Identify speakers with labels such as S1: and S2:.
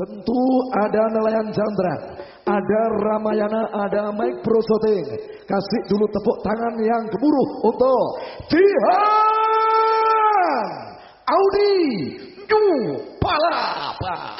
S1: Tentu ada nelayan Chandra, ada Ramayana, ada Mike Prosoting. Kasih dulu tepuk tangan yang gemuruh untuk Jihan Audi New Palapa.